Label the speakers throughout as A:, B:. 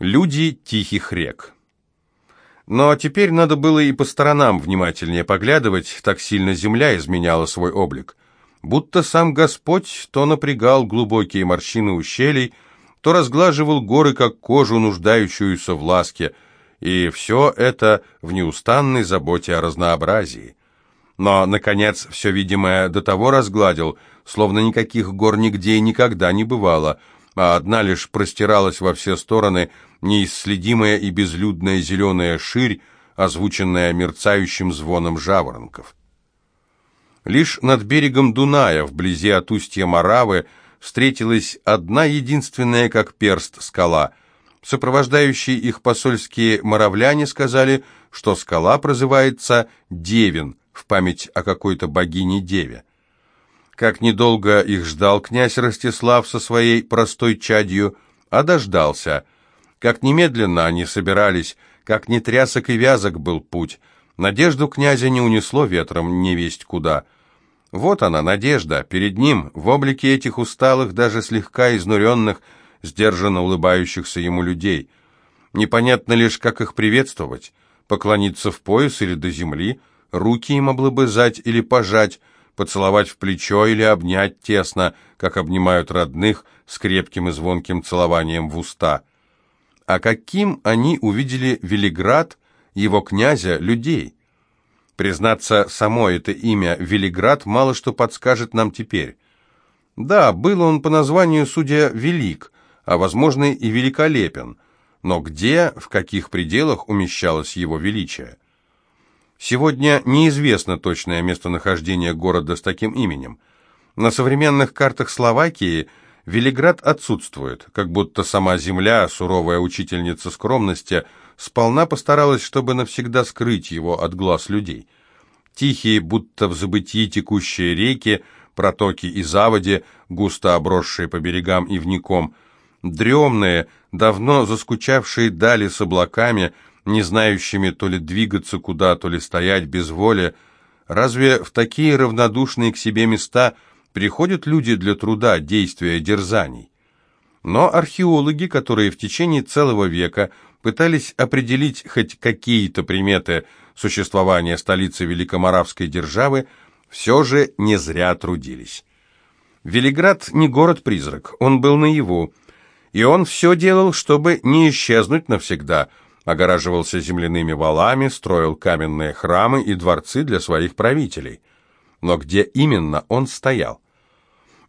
A: Люди тихих рек. Но теперь надо было и по сторонам внимательнее поглядывать, так сильно земля изменяла свой облик. Будто сам Господь то напрягал глубокие морщины ущелий, то разглаживал горы, как кожу, нуждающуюся в ласке, и все это в неустанной заботе о разнообразии. Но, наконец, все видимое до того разгладил, словно никаких гор нигде и никогда не бывало, а одна лишь простиралась во все стороны неисследимая и безлюдная зеленая ширь, озвученная мерцающим звоном жаворонков. Лишь над берегом Дуная, вблизи от устья Моравы, встретилась одна единственная, как перст, скала. Сопровождающие их посольские моравляне сказали, что скала прозывается Девин, в память о какой-то богине-деве. Как недолго их ждал князь Ростислав со своей простой чадью, а дождался. Как немедленно они собирались, как не трясок и вязок был путь. Надежду князя не унесло ветром невесть куда. Вот она, надежда, перед ним, в облике этих усталых, даже слегка изнуренных, сдержанно улыбающихся ему людей. Непонятно лишь, как их приветствовать, поклониться в пояс или до земли, руки им облобызать или пожать, поцеловать в плечо или обнять тесно, как обнимают родных с крепким и звонким целованием в уста. А каким они увидели Велиград, его князя, людей? Признаться, само это имя Велиград мало что подскажет нам теперь. Да, был он по названию, судя, велик, а, возможно, и великолепен, но где, в каких пределах умещалось его величие? Сегодня неизвестно точное местонахождение города с таким именем. На современных картах Словакии Велиград отсутствует, как будто сама земля, суровая учительница скромности, сполна постаралась, чтобы навсегда скрыть его от глаз людей. Тихие, будто в забытии текущие реки, протоки и заводи, густо обросшие по берегам и вником, дремные, давно заскучавшие дали с облаками – не знающими то ли двигаться куда, то ли стоять без воли. Разве в такие равнодушные к себе места приходят люди для труда, действия, дерзаний? Но археологи, которые в течение целого века пытались определить хоть какие-то приметы существования столицы Великоморавской державы, все же не зря трудились. Велиград не город-призрак, он был наяву, и он все делал, чтобы не исчезнуть навсегда – огораживался земляными валами, строил каменные храмы и дворцы для своих правителей. Но где именно он стоял?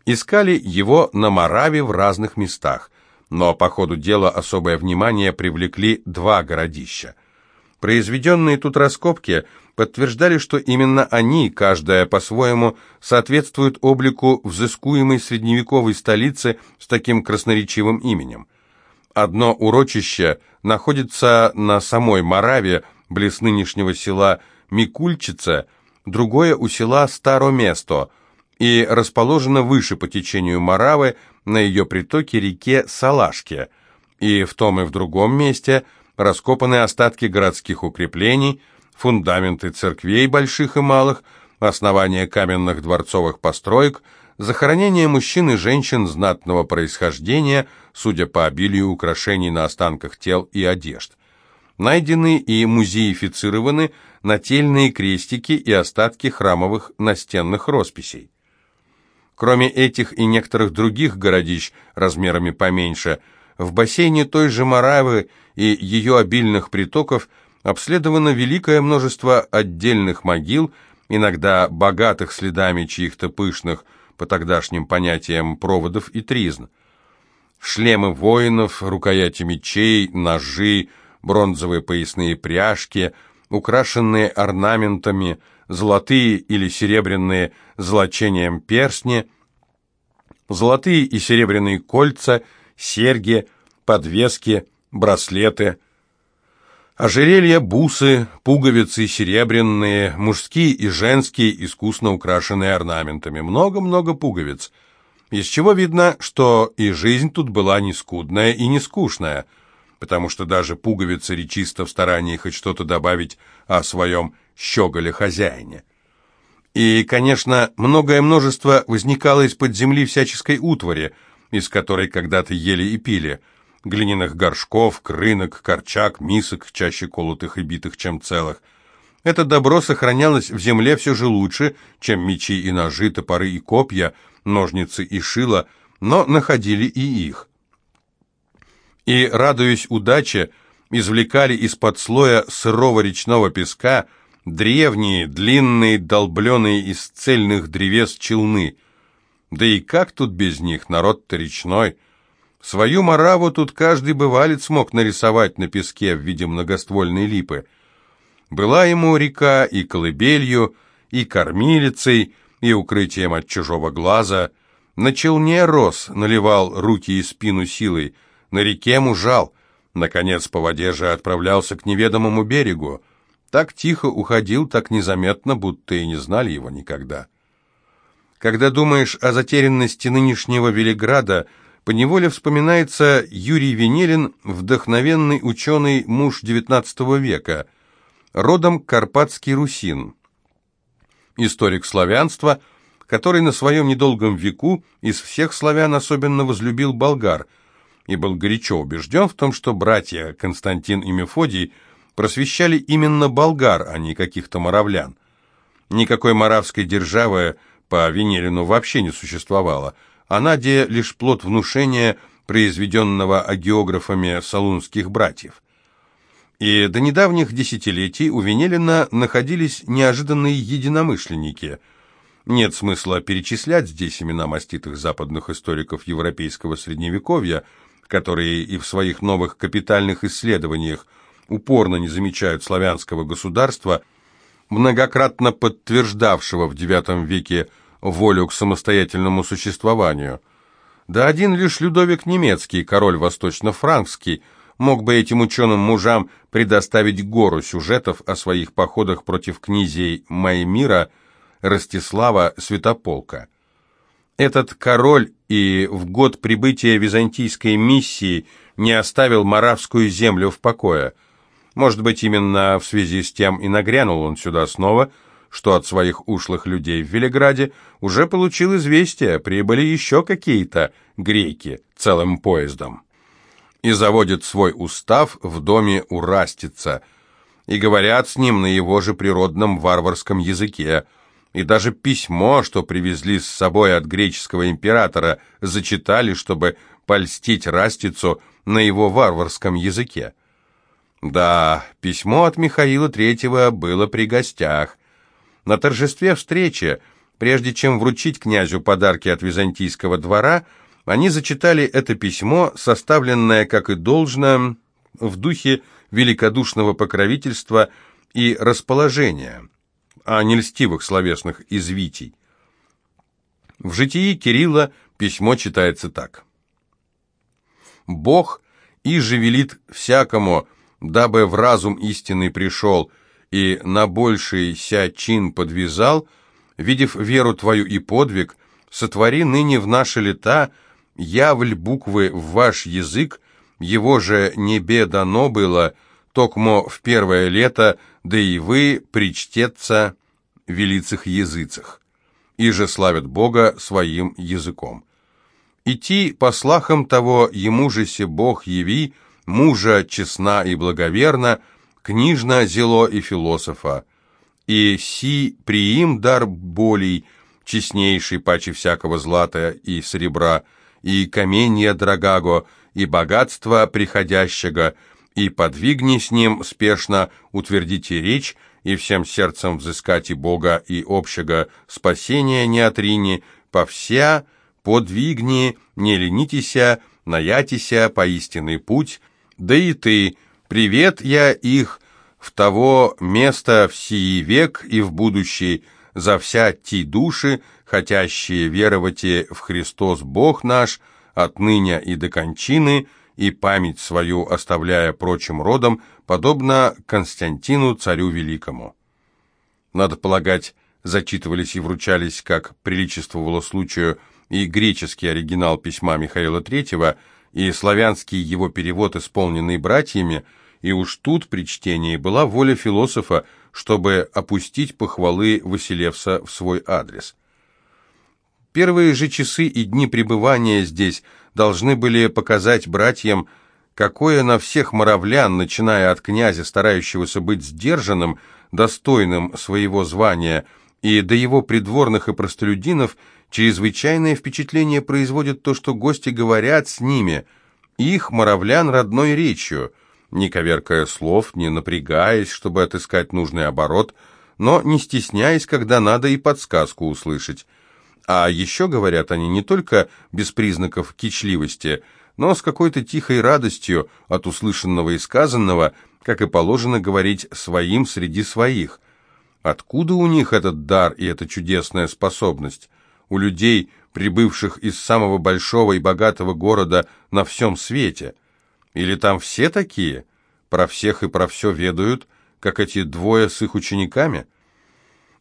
A: Искали его на Мораве в разных местах, но по ходу дела особое внимание привлекли два городища. Произведенные тут раскопки подтверждали, что именно они, каждая по-своему, соответствуют облику взыскуемой средневековой столицы с таким красноречивым именем. Одно урочище находится на самой Мораве, близ нынешнего села Микульчица, другое у села Староместо и расположено выше по течению Моравы на ее притоке реке Салашке. И в том и в другом месте раскопаны остатки городских укреплений, фундаменты церквей больших и малых, основания каменных дворцовых построек – захоронение мужчин и женщин знатного происхождения, судя по обилию украшений на останках тел и одежд. Найдены и музеифицированы нательные крестики и остатки храмовых настенных росписей. Кроме этих и некоторых других городищ размерами поменьше, в бассейне той же Моравы и ее обильных притоков обследовано великое множество отдельных могил, иногда богатых следами чьих-то пышных, по тогдашним понятиям проводов и тризн. Шлемы воинов, рукояти мечей, ножи, бронзовые поясные пряжки, украшенные орнаментами, золотые или серебряные золочением перстни, золотые и серебряные кольца, серьги, подвески, браслеты, Ожерелья, бусы, пуговицы серебряные, мужские и женские, искусно украшенные орнаментами. Много-много пуговиц. Из чего видно, что и жизнь тут была не скудная и не скучная, потому что даже пуговицы речисто в старании хоть что-то добавить о своем щеголе-хозяине. И, конечно, многое множество возникало из-под земли всяческой утвари, из которой когда-то ели и пили – глиняных горшков, крынок, корчак, мисок, чаще колотых и битых, чем целых. Это добро сохранялось в земле все же лучше, чем мечи и ножи, топоры и копья, ножницы и шило, но находили и их. И, радуясь удаче, извлекали из-под слоя сырого речного песка древние, длинные, долбленные из цельных древес челны. Да и как тут без них, народ-то речной. Свою мараву тут каждый бывалец мог нарисовать на песке в виде многоствольной липы. Была ему река и колыбелью, и кормилицей, и укрытием от чужого глаза. На челне рос, наливал руки и спину силой, на реке мужал, наконец по воде же отправлялся к неведомому берегу. Так тихо уходил, так незаметно, будто и не знали его никогда. Когда думаешь о затерянности нынешнего Велиграда, поневоле вспоминается Юрий Венелин, вдохновенный ученый муж XIX века, родом карпатский русин, историк славянства, который на своем недолгом веку из всех славян особенно возлюбил болгар и был горячо убежден в том, что братья Константин и Мефодий – просвещали именно болгар, а не каких-то моравлян. Никакой моравской державы по Венерину вообще не существовало. Она где лишь плод внушения, произведенного агеографами салунских братьев. И до недавних десятилетий у Венелина находились неожиданные единомышленники. Нет смысла перечислять здесь имена маститых западных историков европейского средневековья, которые и в своих новых капитальных исследованиях упорно не замечают славянского государства, многократно подтверждавшего в IX веке волю к самостоятельному существованию. Да один лишь Людовик Немецкий, король восточно-франкский, мог бы этим ученым мужам предоставить гору сюжетов о своих походах против князей Маймира, Ростислава, Святополка. Этот король и в год прибытия византийской миссии не оставил Моравскую землю в покое – может быть, именно в связи с тем и нагрянул он сюда снова, что от своих ушлых людей в Велиграде уже получил известие, прибыли еще какие-то греки целым поездом. И заводит свой устав в доме у Растица, и говорят с ним на его же природном варварском языке, и даже письмо, что привезли с собой от греческого императора, зачитали, чтобы польстить Растицу на его варварском языке. Да, письмо от Михаила Третьего было при гостях. На торжестве встречи, прежде чем вручить князю подарки от византийского двора, они зачитали это письмо, составленное, как и должно, в духе великодушного покровительства и расположения, а не льстивых словесных извитий. В житии Кирилла письмо читается так. «Бог и же велит всякому, дабы в разум истинный пришел и на больший ся чин подвязал, видев веру твою и подвиг, сотвори ныне в наши лета явль буквы в ваш язык, его же небе дано было, токмо в первое лето, да и вы причтется велицых языцах, и же славят Бога своим языком. Идти по слахам того, ему же се Бог яви, мужа честна и благоверна, книжна зело и философа. И си приим дар болей, честнейший паче всякого злата и серебра, и каменья драгаго, и богатства приходящего, и подвигни с ним спешно утвердите речь, и всем сердцем взыскать и Бога, и общего спасения не отрини, по вся подвигни, не ленитеся, наятися по истинный путь, да и ты, привет я их в того места в сии век и в будущий, за вся ти души, хотящие веровать в Христос Бог наш, отныне и до кончины, и память свою оставляя прочим родам, подобно Константину царю великому. Надо полагать, зачитывались и вручались, как приличествовало случаю, и греческий оригинал письма Михаила Третьего – и славянский его перевод, исполненный братьями, и уж тут при чтении была воля философа, чтобы опустить похвалы Василевса в свой адрес. Первые же часы и дни пребывания здесь должны были показать братьям, какое на всех моравлян, начиная от князя, старающегося быть сдержанным, достойным своего звания, и до его придворных и простолюдинов, чрезвычайное впечатление производит то, что гости говорят с ними, их, моравлян, родной речью, не коверкая слов, не напрягаясь, чтобы отыскать нужный оборот, но не стесняясь, когда надо и подсказку услышать. А еще говорят они не только без признаков кичливости, но с какой-то тихой радостью от услышанного и сказанного, как и положено говорить своим среди своих. Откуда у них этот дар и эта чудесная способность? У людей, прибывших из самого большого и богатого города на всем свете? Или там все такие? Про всех и про все ведают, как эти двое с их учениками?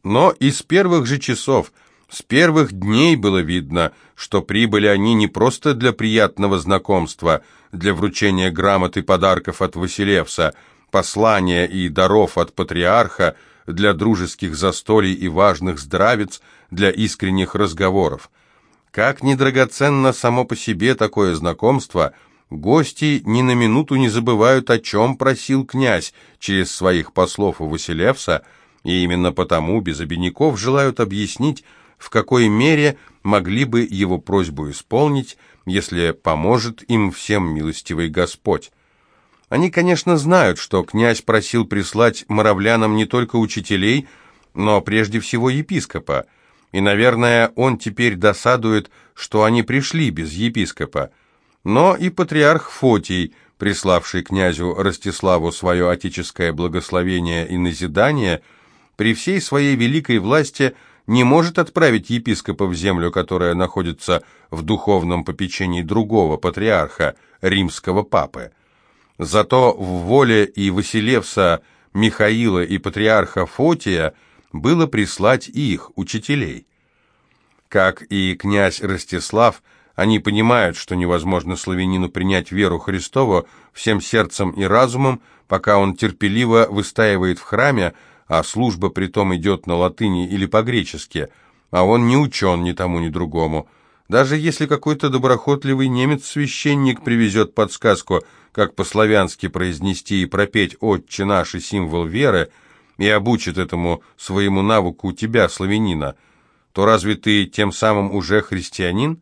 A: Но из первых же часов – с первых дней было видно, что прибыли они не просто для приятного знакомства, для вручения грамот и подарков от Василевса, послания и даров от патриарха, для дружеских застолий и важных здравиц, для искренних разговоров. Как недрагоценно само по себе такое знакомство, гости ни на минуту не забывают, о чем просил князь через своих послов у Василевса, и именно потому без обиняков желают объяснить, в какой мере могли бы его просьбу исполнить, если поможет им всем милостивый Господь. Они, конечно, знают, что князь просил прислать моравлянам не только учителей, но прежде всего епископа, и, наверное, он теперь досадует, что они пришли без епископа. Но и патриарх Фотий, приславший князю Ростиславу свое отеческое благословение и назидание, при всей своей великой власти – не может отправить епископа в землю, которая находится в духовном попечении другого патриарха, римского папы. Зато в воле и Василевса Михаила и патриарха Фотия было прислать их, учителей. Как и князь Ростислав, они понимают, что невозможно славянину принять веру Христову всем сердцем и разумом, пока он терпеливо выстаивает в храме, а служба притом идет на латыни или по-гречески, а он не учен ни тому, ни другому. Даже если какой-то доброхотливый немец-священник привезет подсказку, как по-славянски произнести и пропеть «Отче наш» и символ веры, и обучит этому своему навыку тебя, славянина, то разве ты тем самым уже христианин?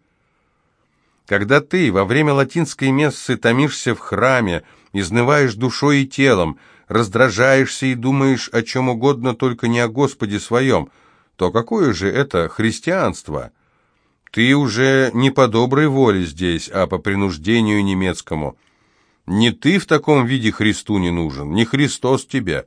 A: Когда ты во время латинской мессы томишься в храме, изнываешь душой и телом, раздражаешься и думаешь о чем угодно, только не о Господе своем, то какое же это христианство? Ты уже не по доброй воле здесь, а по принуждению немецкому. Не ты в таком виде Христу не нужен, не Христос тебе.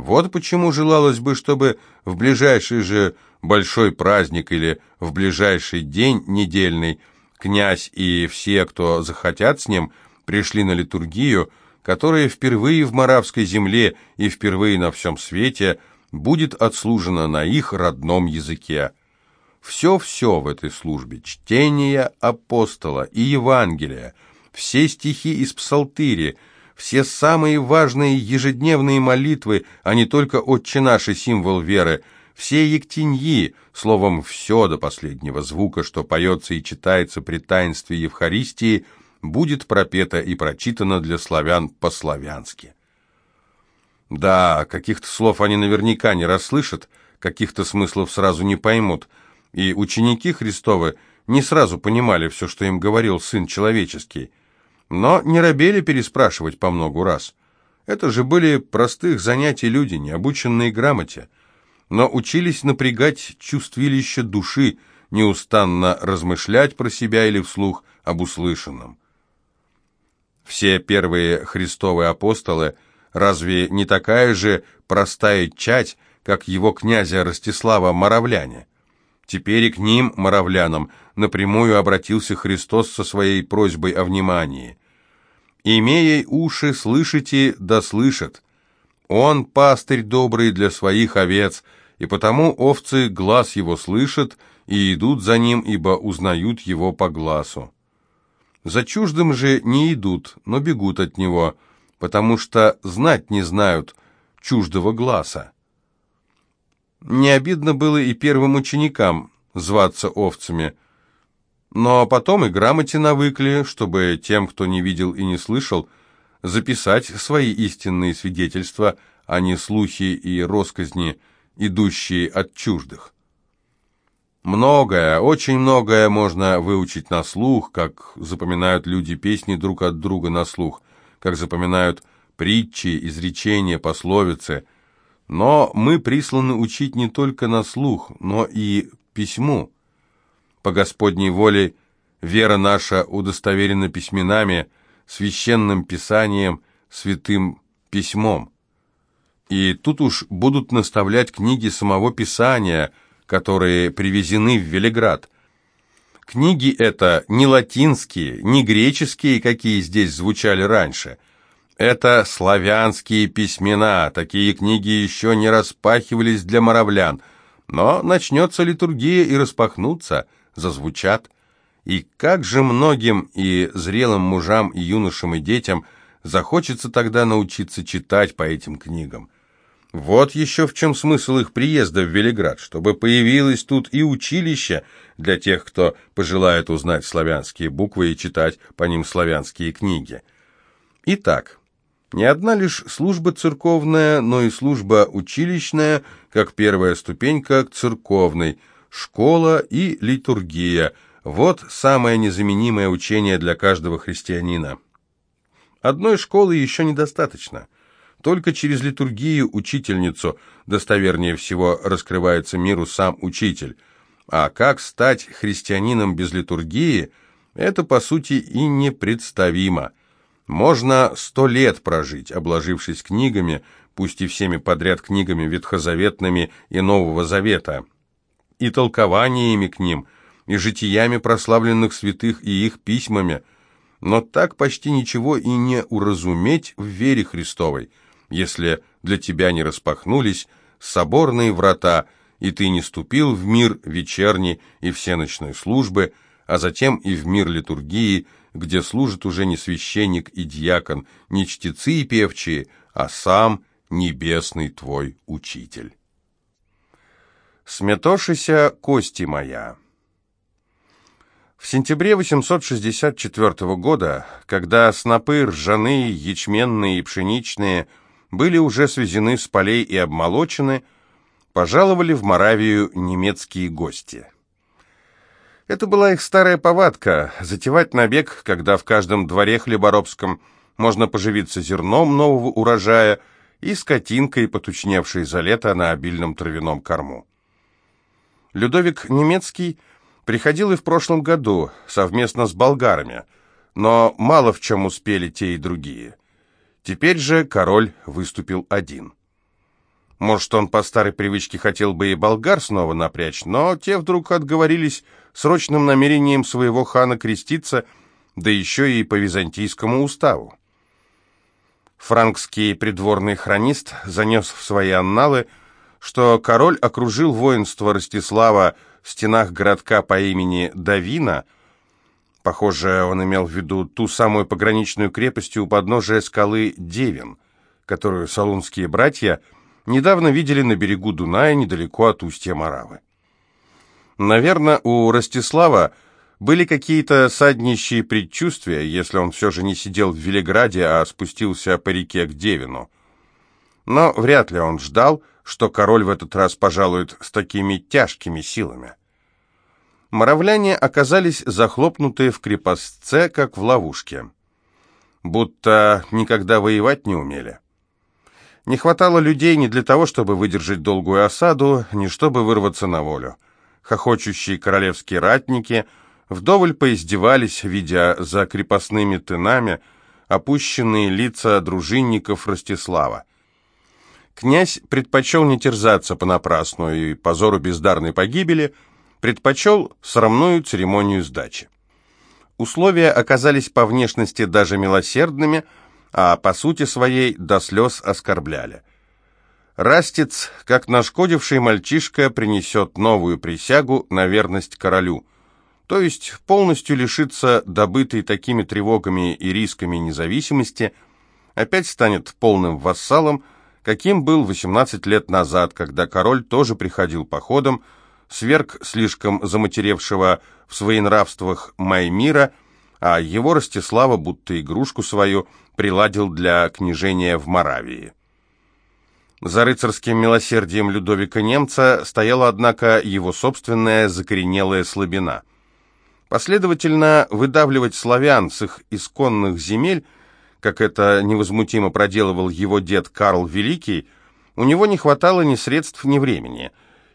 A: Вот почему желалось бы, чтобы в ближайший же большой праздник или в ближайший день недельный князь и все, кто захотят с ним, пришли на литургию, которая впервые в Моравской земле и впервые на всем свете будет отслужена на их родном языке. Все-все в этой службе, чтение апостола и Евангелия, все стихи из псалтыри, все самые важные ежедневные молитвы, а не только «Отче наш» и символ веры, все ектеньи, словом, все до последнего звука, что поется и читается при таинстве Евхаристии – будет пропета и прочитана для славян по-славянски. Да, каких-то слов они наверняка не расслышат, каких-то смыслов сразу не поймут, и ученики Христовы не сразу понимали все, что им говорил Сын Человеческий, но не робели переспрашивать по многу раз. Это же были простых занятий люди, не обученные грамоте, но учились напрягать чувствилище души, неустанно размышлять про себя или вслух об услышанном. Все первые христовые апостолы разве не такая же простая чать, как его князя Ростислава Моравляне? Теперь и к ним, моравлянам, напрямую обратился Христос со своей просьбой о внимании. «Имея уши, слышите, да слышат. Он пастырь добрый для своих овец, и потому овцы глаз его слышат и идут за ним, ибо узнают его по глазу». За чуждым же не идут, но бегут от него, потому что знать не знают чуждого глаза. Не обидно было и первым ученикам зваться овцами. Но потом и грамоте навыкли, чтобы тем, кто не видел и не слышал, записать свои истинные свидетельства, а не слухи и росказни, идущие от чуждых. Многое, очень многое можно выучить на слух, как запоминают люди песни друг от друга на слух, как запоминают притчи, изречения, пословицы. Но мы присланы учить не только на слух, но и письму. По Господней воле вера наша удостоверена письменами, священным писанием, святым письмом. И тут уж будут наставлять книги самого Писания – которые привезены в Велиград. Книги это не латинские, не греческие, какие здесь звучали раньше. Это славянские письмена, такие книги еще не распахивались для моравлян, но начнется литургия и распахнутся, зазвучат. И как же многим и зрелым мужам, и юношам, и детям захочется тогда научиться читать по этим книгам. Вот еще в чем смысл их приезда в Велиград, чтобы появилось тут и училище для тех, кто пожелает узнать славянские буквы и читать по ним славянские книги. Итак, не одна лишь служба церковная, но и служба училищная, как первая ступенька к церковной, школа и литургия – вот самое незаменимое учение для каждого христианина. Одной школы еще недостаточно – только через литургию учительницу достовернее всего раскрывается миру сам учитель. А как стать христианином без литургии, это, по сути, и непредставимо. Можно сто лет прожить, обложившись книгами, пусть и всеми подряд книгами ветхозаветными и Нового Завета, и толкованиями к ним, и житиями прославленных святых и их письмами, но так почти ничего и не уразуметь в вере Христовой – если для тебя не распахнулись соборные врата, и ты не ступил в мир вечерний и всеночной службы, а затем и в мир литургии, где служит уже не священник и диакон, не чтецы и певчие, а сам небесный твой учитель. Сметошися кости моя. В сентябре 864 года, когда снопы ржаные, ячменные и пшеничные – были уже свезены с полей и обмолочены, пожаловали в Моравию немецкие гости. Это была их старая повадка – затевать набег, когда в каждом дворе хлеборобском можно поживиться зерном нового урожая и скотинкой, потучневшей за лето на обильном травяном корму. Людовик Немецкий приходил и в прошлом году совместно с болгарами, но мало в чем успели те и другие. Теперь же король выступил один. Может, он по старой привычке хотел бы и болгар снова напрячь, но те вдруг отговорились срочным намерением своего хана креститься, да еще и по византийскому уставу. Франкский придворный хронист занес в свои анналы, что король окружил воинство Ростислава в стенах городка по имени Давина – Похоже, он имел в виду ту самую пограничную крепость у подножия скалы Девин, которую салунские братья недавно видели на берегу Дуная недалеко от устья Моравы. Наверное, у Ростислава были какие-то саднищие предчувствия, если он все же не сидел в Велиграде, а спустился по реке к Девину. Но вряд ли он ждал, что король в этот раз пожалует с такими тяжкими силами моравляне оказались захлопнутые в крепостце, как в ловушке. Будто никогда воевать не умели. Не хватало людей не для того, чтобы выдержать долгую осаду, не чтобы вырваться на волю. Хохочущие королевские ратники вдоволь поиздевались, видя за крепостными тынами опущенные лица дружинников Ростислава. Князь предпочел не терзаться понапрасну и позору бездарной погибели – предпочел срамную церемонию сдачи. Условия оказались по внешности даже милосердными, а по сути своей до слез оскорбляли. Растец, как нашкодивший мальчишка, принесет новую присягу на верность королю, то есть полностью лишится добытой такими тревогами и рисками независимости, опять станет полным вассалом, каким был 18 лет назад, когда король тоже приходил походом, сверг слишком заматеревшего в своенравствах Маймира, а его Ростислава, будто игрушку свою, приладил для княжения в Моравии. За рыцарским милосердием Людовика Немца стояла, однако, его собственная закоренелая слабина. Последовательно выдавливать славян с их исконных земель, как это невозмутимо проделывал его дед Карл Великий, у него не хватало ни средств, ни времени,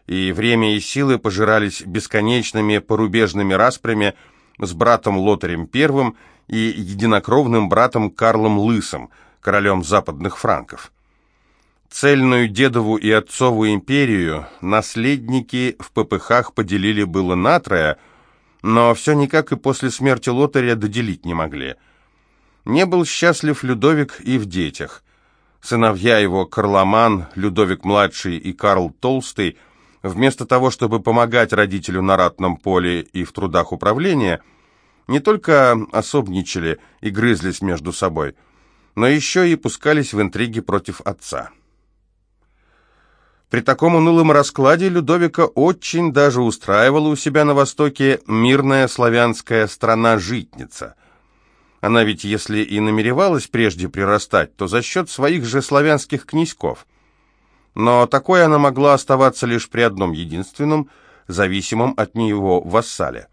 A: и время и силы пожирались бесконечными порубежными распрями с братом Лотарем I и единокровным братом Карлом Лысым, королем западных франков. Цельную дедову и отцову империю наследники в ППХ поделили было на трое, но все никак и после смерти Лотаря доделить не могли. Не был счастлив Людовик и в детях. Сыновья его Карломан, Людовик-младший и Карл Толстый, вместо того, чтобы помогать родителю на ратном поле и в трудах управления, не только особничали и грызлись между собой, но еще и пускались в интриги против отца. При таком унылом раскладе Людовика очень даже устраивала у себя на востоке мирная славянская страна-житница. Она ведь, если и намеревалась прежде прирастать, то за счет своих же славянских князьков. Но такой она могла оставаться лишь при одном единственном, зависимом от него вассале.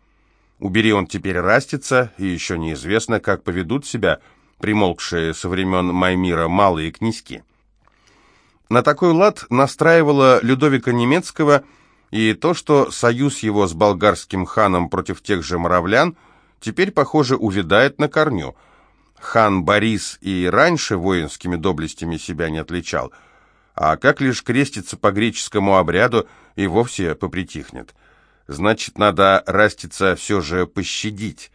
A: Убери он теперь растется, и еще неизвестно, как поведут себя примолкшие со времен Маймира малые князьки. На такой лад настраивала Людовика Немецкого и то, что союз его с болгарским ханом против тех же моравлян теперь, похоже, увядает на корню. Хан Борис и раньше воинскими доблестями себя не отличал, а как лишь крестится по греческому обряду и вовсе попритихнет. Значит, надо раститься все же пощадить.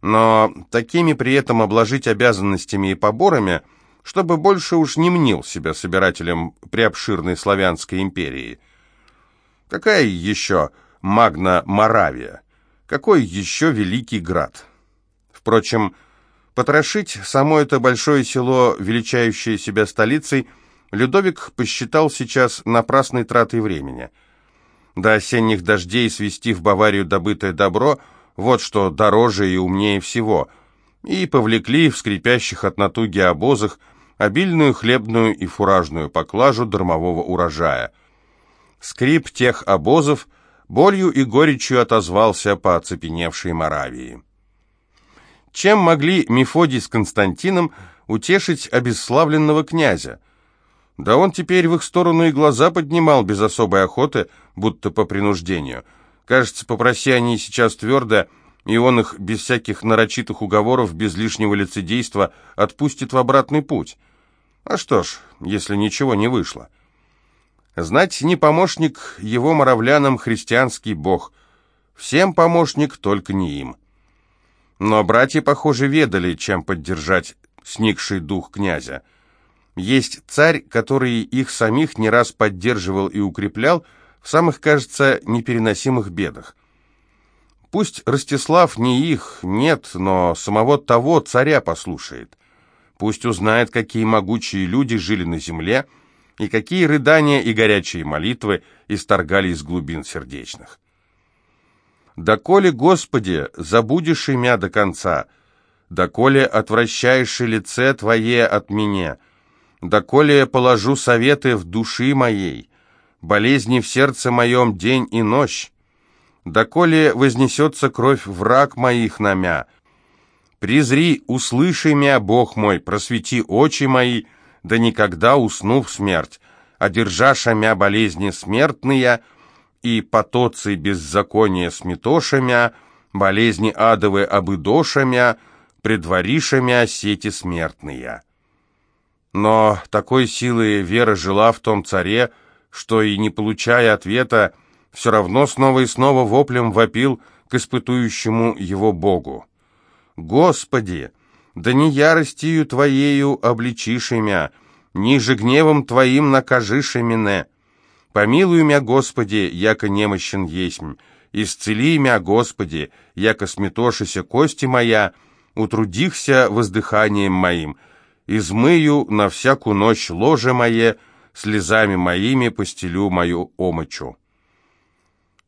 A: Но такими при этом обложить обязанностями и поборами – чтобы больше уж не мнил себя собирателем преобширной славянской империи. Какая еще Магна Моравия? Какой еще Великий Град? Впрочем, потрошить само это большое село, величающее себя столицей, Людовик посчитал сейчас напрасной тратой времени. До осенних дождей свести в Баварию добытое добро – вот что дороже и умнее всего – и повлекли в скрипящих от натуги обозах обильную хлебную и фуражную поклажу дармового урожая. Скрип тех обозов болью и горечью отозвался по оцепеневшей Моравии. Чем могли Мефодий с Константином утешить обесславленного князя? Да он теперь в их сторону и глаза поднимал без особой охоты, будто по принуждению. Кажется, попроси они сейчас твердо, и он их без всяких нарочитых уговоров, без лишнего лицедейства отпустит в обратный путь. А что ж, если ничего не вышло. Знать не помощник его моравлянам христианский бог. Всем помощник, только не им. Но братья, похоже, ведали, чем поддержать сникший дух князя. Есть царь, который их самих не раз поддерживал и укреплял в самых, кажется, непереносимых бедах. Пусть Ростислав не их, нет, но самого того царя послушает. Пусть узнает, какие могучие люди жили на земле, и какие рыдания и горячие молитвы исторгали из глубин сердечных. «Доколе, Господи, забудешь имя до конца, доколе отвращаешь лице Твое от меня, доколе положу советы в души моей, болезни в сердце моем день и ночь, доколе вознесется кровь враг моих намя, Призри, услыши мя, Бог мой, просвети очи мои, да никогда усну в смерть, одержаша мя болезни смертные, и потоцы беззакония сметошамя, болезни адовы обыдошамя, предваришамя сети смертные. Но такой силы вера жила в том царе, что и не получая ответа, все равно снова и снова воплем вопил к испытующему его Богу. Господи, да не яростью Твоею обличишь имя, ниже гневом Твоим накажишь имене. Помилуй мя, Господи, яко немощен есмь, исцели мя, Господи, яко сметошися кости моя, утрудихся воздыханием моим, измыю на всякую ночь ложе мое, слезами моими постелю мою омочу.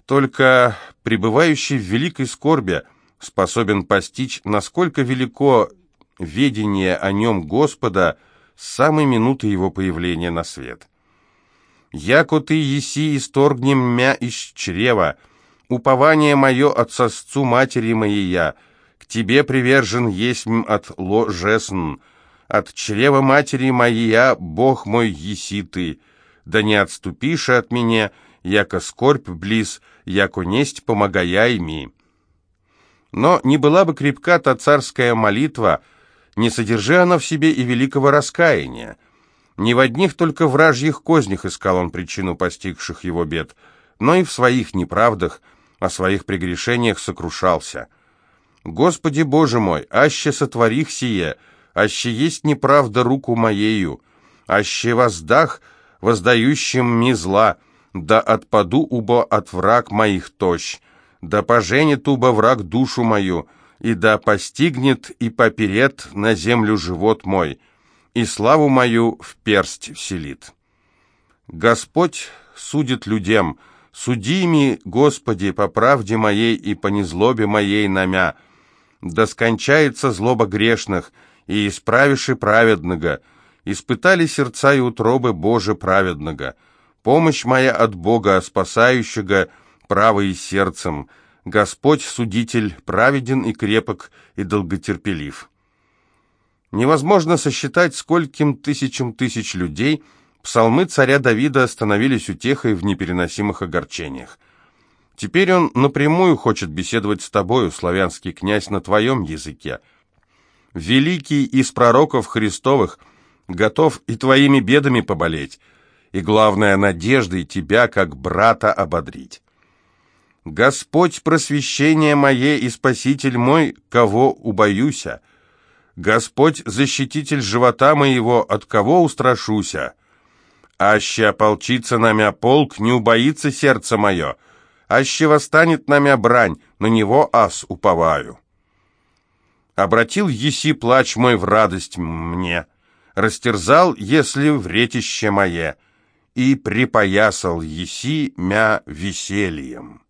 A: Только пребывающий в великой скорби способен постичь, насколько велико ведение о нем Господа с самой минуты его появления на свет. «Яко ты еси исторгнем мя из чрева, упование мое от сосцу матери моей я, к тебе привержен есть от ложесн, от чрева матери моя, Бог мой еси ты, да не отступишь от меня, яко скорбь близ, яко несть помогая ими». Но не была бы крепка та царская молитва, не содержи она в себе и великого раскаяния. Не в одних только вражьих кознях искал он причину постигших его бед, но и в своих неправдах, о своих прегрешениях сокрушался. «Господи Боже мой, аще сотворих сие, аще есть неправда руку моею, аще воздах воздающим ми зла, да отпаду убо от враг моих тощ, да поженит убо враг душу мою, и да постигнет и поперет на землю живот мой, и славу мою в персть вселит. Господь судит людям, суди ми, Господи, по правде моей и по незлобе моей намя, да скончается злоба грешных, и исправиши праведного, испытали сердца и утробы Боже праведного, помощь моя от Бога, спасающего, право и сердцем, Господь, судитель, праведен и крепок, и долготерпелив. Невозможно сосчитать, скольким тысячам тысяч людей псалмы царя Давида становились утехой в непереносимых огорчениях. Теперь он напрямую хочет беседовать с тобою, славянский князь, на твоем языке. Великий из пророков Христовых готов и твоими бедами поболеть, и, главное, надеждой тебя, как брата, ободрить. Господь просвещение мое и спаситель мой, кого убоюся. Господь защититель живота моего, от кого устрашуся. Аще ополчится намя полк, не убоится сердце мое. Аще восстанет намя брань, на него ас уповаю. Обратил еси плач мой в радость мне, растерзал, если вретище мое, и припоясал еси мя весельем.